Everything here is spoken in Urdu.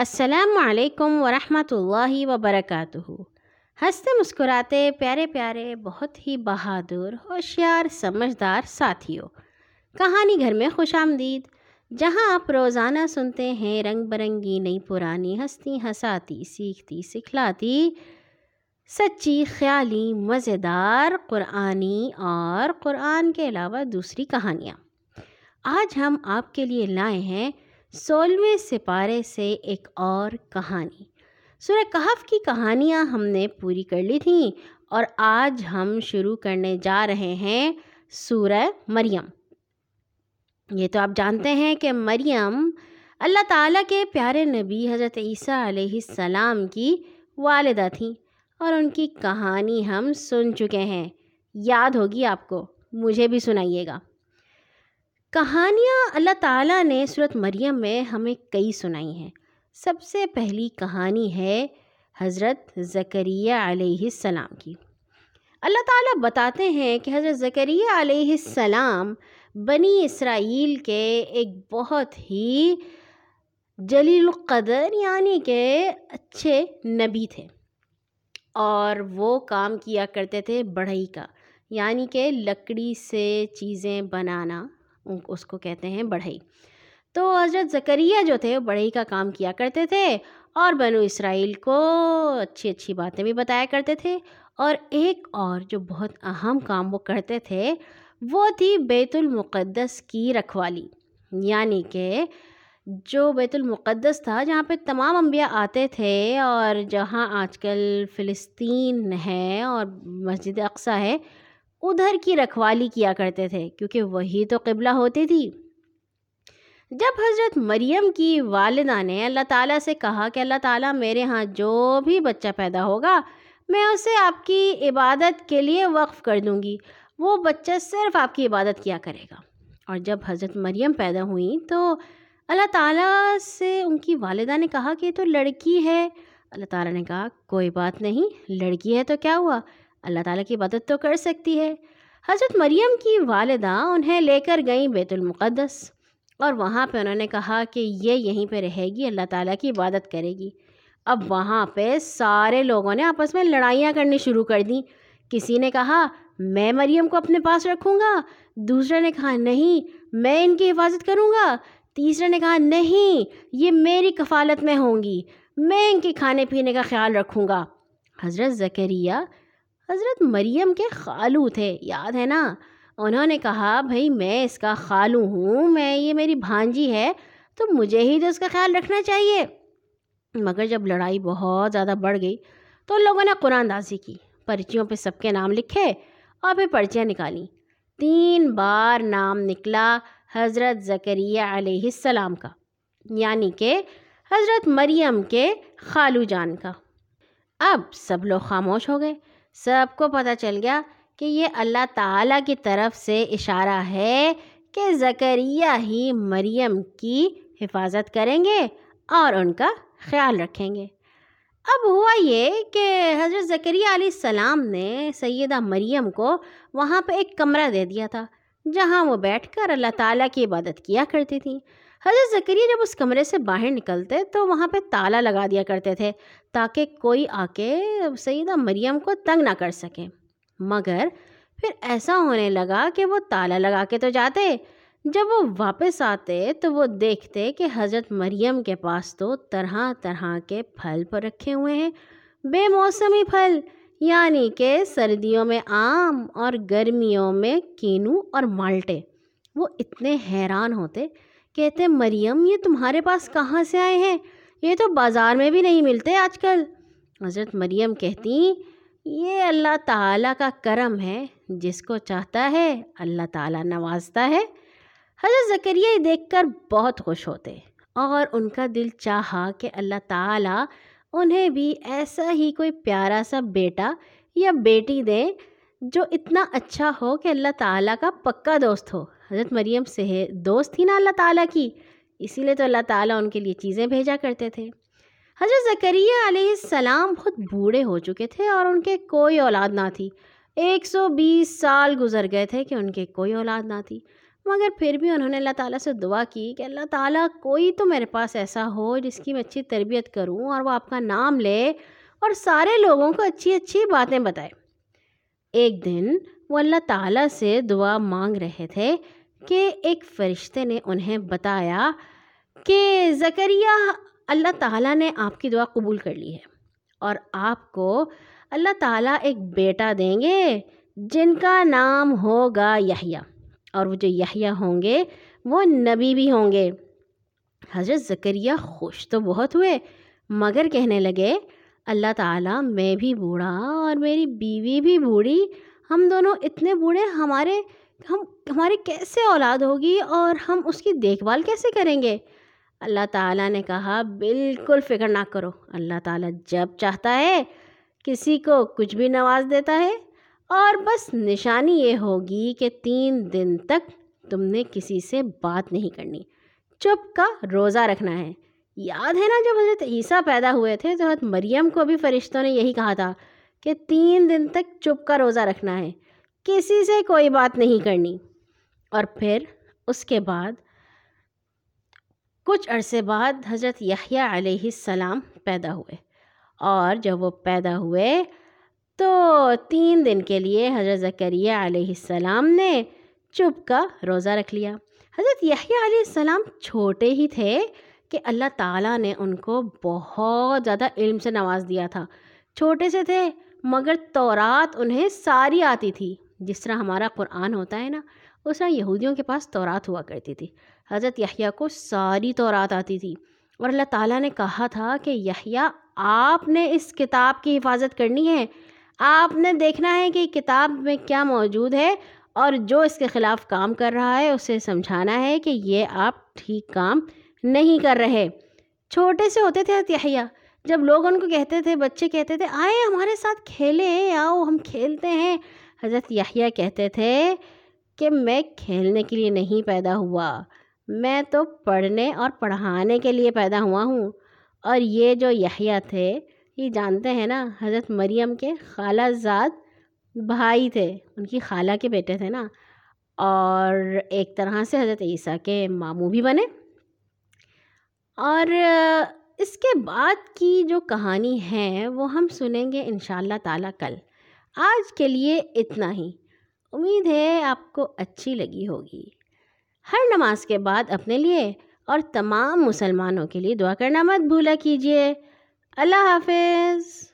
السلام علیکم ورحمۃ اللہ وبرکاتہ۔ ہنستے مسکراتے پیارے پیارے، بہت ہی بہادر، ہوشیار، سمجھدار ساتھیوں۔ کہانی گھر میں خوش آمدید، جہاں آپ روزانہ سنتے ہیں رنگ برنگی نئی پرانی ہستی ہساتی سیکھتی، سکھلاتی۔ سچی، خیالی، مزیدار، قرآنی اور قرآن کے علاوہ دوسری کہانیاں۔ آج ہم آپ کے لیے لائے ہیں سولہویں سپارے سے ایک اور کہانی۔ سورہ کہف کی کہانیاں ہم نے پوری کر لی تھیں اور آج ہم شروع کرنے جا رہے ہیں سورہ مریم۔ یہ تو آپ جانتے ہیں کہ مریم اللہ تعالیٰ کے پیارے نبی حضرت عیسیٰ علیہ السلام کی والدہ تھیں اور ان کی کہانی ہم سن چکے ہیں۔ یاد ہوگی آپ کو، مجھے بھی سنائیے گا۔ کہانیاں اللہ تعالیٰ نے صورت مریم میں ہمیں کئی سنائی ہیں۔ سب سے پہلی کہانی ہے حضرت ذکریہ علیہ السلام کی۔ اللہ تعالیٰ بتاتے ہیں کہ حضرت ذکریہ علیہ السلام بنی اسرائیل کے ایک بہت ہی جلیل القدر یعنی کہ اچھے نبی تھے۔ اور وہ کام کیا کرتے تھے بڑھئی کا یعنی کہ لکڑی سے چیزیں بنانا۔ اس کو کہتے ہیں بڑھئی۔ تو حضرت ذکریہ جو تھے وہ بڑھئی کا کام کیا کرتے تھے اور بنو اسرائیل کو اچھی اچھی باتیں بھی بتایا کرتے تھے۔ اور ایک اور جو بہت اہم کام وہ کرتے تھے وہ تھی بیت المقدس کی رکھوالی۔ یعنی کہ جو بیت المقدس تھا جہاں پہ تمام انبیاء آتے تھے اور جہاں آج کل فلسطین ہے اور مسجد اقصیٰ ہے ادھر کی رکھوالی کیا کرتے تھے، کیونکہ وہی تو قبلہ ہوتی تھی۔ جب حضرت مریم کی والدہ نے اللہ تعالیٰ سے کہا کہ اللہ تعالیٰ میرے ہاں جو بھی بچہ پیدا ہوگا، میں اسے آپ کی عبادت کے لیے وقف کر دوں گی۔ وہ بچہ صرف آپ کی عبادت کیا کرے گا۔ اور جب حضرت مریم پیدا ہوئیں تو اللہ تعالیٰ سے ان کی والدہ نے کہا کہ یہ تو لڑکی ہے۔ اللہ تعالیٰ نے کہا، کوئی بات نہیں، لڑکی ہے تو کیا ہوا؟ اللہ تعالیٰ کی عبادت تو کر سکتی ہے۔ حضرت مریم کی والدہ انہیں لے کر گئیں بیت المقدس اور وہاں پہ انہوں نے کہا کہ یہ یہیں پہ رہے گی، اللہ تعالیٰ کی عبادت کرے گی۔ اب وہاں پہ سارے لوگوں نے آپس میں لڑائیاں کرنی شروع کر دیں۔ کسی نے کہا، میں مریم کو اپنے پاس رکھوں گا۔ دوسرے نے کہا، نہیں، میں ان کی حفاظت کروں گا۔ تیسرے نے کہا، نہیں، یہ میری کفالت میں ہوں گی۔ میں ان کے کھانے پینے کا خیال رکھوں گا۔ حضرت ذکریہ حضرت مریم کے خالو تھے، یاد ہے نا؟ انہوں نے کہا بھائی میں اس کا خالو ہوں، میں، یہ میری بھانجی ہے، تو مجھے ہی تو اس کا خیال رکھنا چاہیے۔ مگر جب لڑائی بہت زیادہ بڑھ گئی، تو ان لوگوں نے قرآن دازی کی، پرچیوں پہ سب کے نام لکھے اور پھر پرچیاں نکالیں تین بار نام نکلا حضرت ذکریہ علیہ السلام کا یعنی کہ حضرت مریم کے خالو جان کا۔ اب سب لوگ خاموش ہو گئے۔ سب کو پتہ چل گیا کہ یہ اللہ تعالیٰ کی طرف سے اشارہ ہے کہ ذکریہ ہی مریم کی حفاظت کریں گے اور ان کا خیال رکھیں گے۔ اب ہوا یہ کہ حضرت ذکریہ علیہ السلام نے سیدہ مریم کو وہاں پہ ایک کمرہ دے دیا تھا، جہاں وہ بیٹھ کر اللہ تعالیٰ کی عبادت کیا کرتی تھیں۔ حضرت ذکریہ جب اس کمرے سے باہر نکلتے تو وہاں پہ تالا لگا دیا کرتے تھے تاکہ کوئی آ کے سیدہ مریم کو تنگ نہ کر سکے۔ مگر پھر ایسا ہونے لگا کہ وہ تالا لگا کے تو جاتے، جب وہ واپس آتے تو وہ دیکھتے کہ حضرت مریم کے پاس تو طرح طرح کے پھل پر رکھے ہوئے ہیں۔ بے موسمی پھل یعنی کہ سردیوں میں آم اور گرمیوں میں کینو اور مالٹے۔ وہ اتنے حیران ہوتے کہتے مریم، یہ تمہارے پاس کہاں سے آئے ہیں؟ یہ تو بازار میں بھی نہیں ملتے آج کل۔ حضرت مریم کہتی، یہ اللہ تعالیٰ کا کرم ہے، جس کو چاہتا ہے اللہ تعالیٰ نوازتا ہے۔ حضرت ذکریہ دیکھ کر بہت خوش ہوتے اور ان کا دل چاہا کہ اللہ تعالیٰ انہیں بھی ایسا ہی کوئی پیارا سا بیٹا یا بیٹی دیں جو اتنا اچھا ہو کہ اللہ تعالیٰ کا پکا دوست ہو۔ حضرت مریم سے دوست تھی نا اللہ تعالیٰ کی۔ اسی لیے تو اللہ تعالیٰ ان کے لیے چیزیں بھیجا کرتے تھے۔ حضرت ذکریہ علیہ السلام خود بوڑھے ہو چکے تھے اور ان کے کوئی اولاد نہ تھی۔ ایک سو بیس سال گزر گئے تھے کہ ان کے کوئی اولاد نہ تھی۔ مگر پھر بھی انہوں نے اللہ تعالیٰ سے دعا کی کہ اللہ تعالیٰ کوئی تو میرے پاس ایسا ہو جس کی میں اچھی تربیت کروں اور وہ آپ کا نام لے اور سارے لوگوں کو اچھی اچھی باتیں بتائے۔ ایک دن وہ اللہ تعالیٰ سے دعا مانگ رہے تھے کہ ایک فرشتے نے انہیں بتایا کہ زکریہ اللہ تعالیٰ نے آپ کی دعا قبول کر لی ہے اور آپ کو اللہ تعالیٰ ایک بیٹا دیں گے جن کا نام ہوگا یحییٰ اور وہ جو یحییٰ ہوں گے وہ نبی بھی ہوں گے۔ حضرت ذکریہ خوش تو بہت ہوئے، مگر کہنے لگے، اللہ تعالیٰ میں بھی بوڑھا اور میری بیوی بھی بوڑھی ہم دونوں اتنے بوڑھے، ہمارے، ہم، ہماری کیسے اولاد ہوگی اور ہم اس کی دیکھ بھال کیسے کریں گے؟ اللہ تعالیٰ نے کہا، بالکل فکر نہ کرو۔ اللہ تعالیٰ جب چاہتا ہے، کسی کو کچھ بھی نواز دیتا ہے۔ اور بس نشانی یہ ہوگی کہ تین دن تک تم نے کسی سے بات نہیں کرنی۔ چپ کا روزہ رکھنا ہے۔ یاد ہے نا جب حضرت عیسیٰ پیدا ہوئے تھے، تو حضرت مریم کو بھی فرشتوں نے یہی کہا تھا۔ کہ تین دن تک چپ کا روزہ رکھنا ہے۔ کسی سے کوئی بات نہیں کرنی۔ اور پھر اس کے بعد، کچھ عرصے بعد حضرت یحییٰ علیہ السلام پیدا ہوئے۔ اور جب وہ پیدا ہوئے تو تین دن کے لیے حضرت ذکریہ علیہ السلام نے چپ کا روزہ رکھ لیا۔ حضرت یحییٰ علیہ السلام چھوٹے ہی تھے کہ اللہ تعالیٰ نے ان کو بہت زیادہ علم سے نواز دیا تھا۔ چھوٹے سے تھے مگر تورات انہیں ساری آتی تھی۔ جس طرح ہمارا قرآن ہوتا ہے نا، اس طرح یہودیوں کے پاس تورات ہوا کرتی تھی۔ حضرت یحییٰ کو ساری تورات آتی تھی۔ اور اللہ تعالیٰ نے کہا تھا کہ یحییٰ، آپ نے اس کتاب کی حفاظت کرنی ہے۔ آپ نے دیکھنا ہے کہ کتاب میں کیا موجود ہے اور جو اس کے خلاف کام کر رہا ہے، اسے سمجھانا ہے کہ یہ آپ ٹھیک کام نہیں کر رہے۔ چھوٹے سے ہوتے تھے حضرت یحییٰ۔ جب لوگ ان کو کہتے تھے، بچے کہتے تھے، آئے ہمارے ساتھ کھیلے آؤ ہم کھیلتے ہیں۔ حضرت یحییٰ کہتے تھے کہ میں کھیلنے کے لیے نہیں پیدا ہوا، میں تو پڑھنے اور پڑھانے کے لیے پیدا ہوا ہوں۔ اور یہ جو یحییٰ تھے، یہ جانتے ہیں نا، حضرت مریم کے خالہ زاد بھائی تھے، ان کی خالہ کے بیٹے تھے نا۔ اور ایک طرح سے حضرت عیسیٰ کے ماموں بھی بنے۔ اور اس کے بعد کی جو کہانی ہے وہ ہم سنیں گے ان شاء اللہ تعالیٰ کل۔ آج کے لیے اتنا ہی۔ امید ہے آپ کو اچھی لگی ہوگی۔ ہر نماز کے بعد اپنے لیے اور تمام مسلمانوں کے لیے دعا کرنا مت بھولا کیجیے۔ اللہ حافظ۔